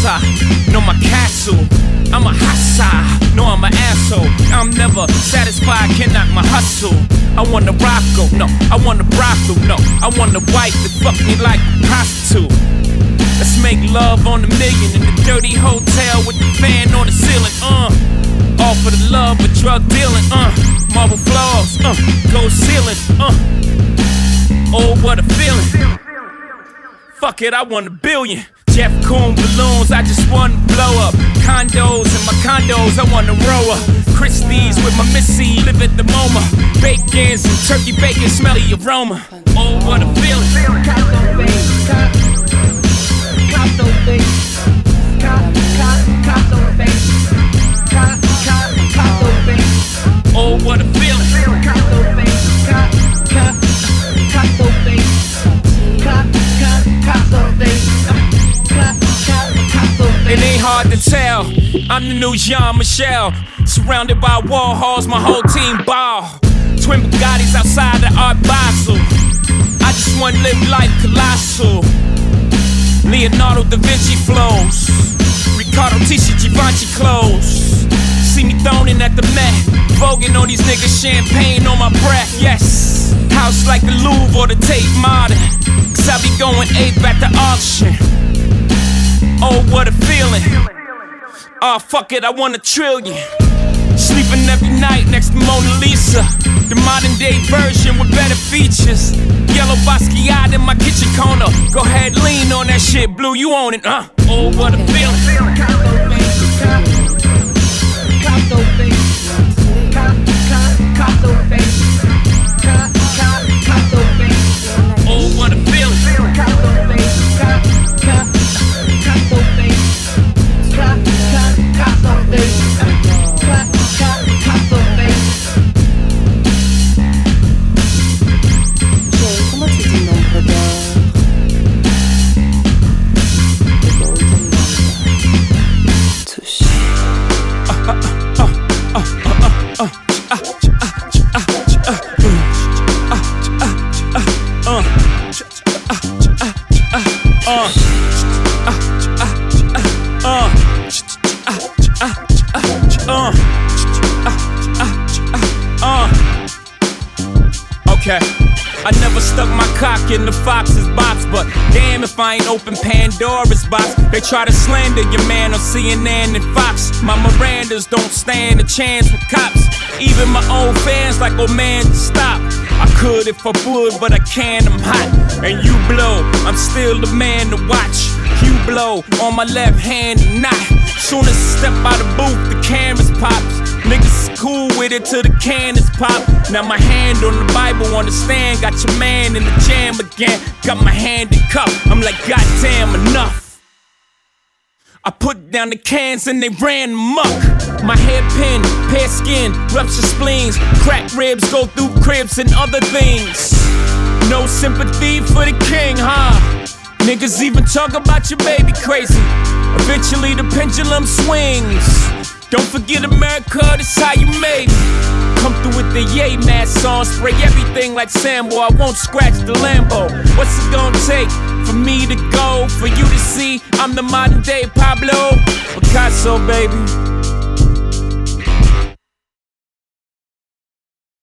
casa, no my castle. I'm a hassa, no I'm an asshole. I'm never satisfied, can knock my hustle. I want a rocko, no, I want a brothel, no. I want a wife that fuck me like a prostitute. Let's make love on the million in the dirty hotel with the fan on the ceiling, uh. All for the love of drug dealing, uh. Marble floors, uh. Gold ceiling, uh. Oh, what a feeling. Fuck it, I want a billion. Jeff Koon balloons, I just want to blow up. Condos and my condos, I want to row up. Christie's with my missy, live at the MoMA. Bacons and turkey bacon, smelly aroma. Oh, what a feeling. Oh, hard to tell. I'm the new Jean Michel. Surrounded by wall halls, my whole team ball. Twin Bugattis outside the Art Basel. I just wanna live life colossal. Leonardo da Vinci flows. Ricardo Tisci Givenchy clothes. See me thrown in at the Met. Voguing on these niggas, champagne on my breath, yes. House like the Louvre or the Tate Modern. Cause I be going ape at the auction. Oh, fuck it, I want a trillion. Sleeping every night next to Mona Lisa. The modern day version with better features. Yellow Basquiat in my kitchen corner. Go ahead, lean on that shit, Blue, you own it, huh? Oh, what a feeling. Okay. I never stuck my cock in the fox's box, but damn if I ain't open Pandora's box. They try to slander your man on CNN and Fox. My Mirandas don't stand a chance with cops. Even my own fans like, oh man, stop. I could if I would, but I can't, I'm hot. And you blow, I'm still the man to watch. You blow on my left hand and not. Soon as I step out the booth, the cameras pops. Niggas cool with it till the can is pop. Now my hand on the Bible on the stand. Got your man in the jam again. Got my hand in cup. I'm like, goddamn, enough. I put down the cans and they ran muck. My hairpin, pear skin, rupture spleens, crack ribs go through cribs and other things. No sympathy for the king, huh? Niggas even talk about your baby crazy. Eventually the pendulum swings. Don't forget America, this how you made me. Come through with the yay mask on, spray everything like Sambo. I won't scratch the Lambo. What's it gonna take for me to go? For you to see I'm the modern day Pablo Picasso, baby.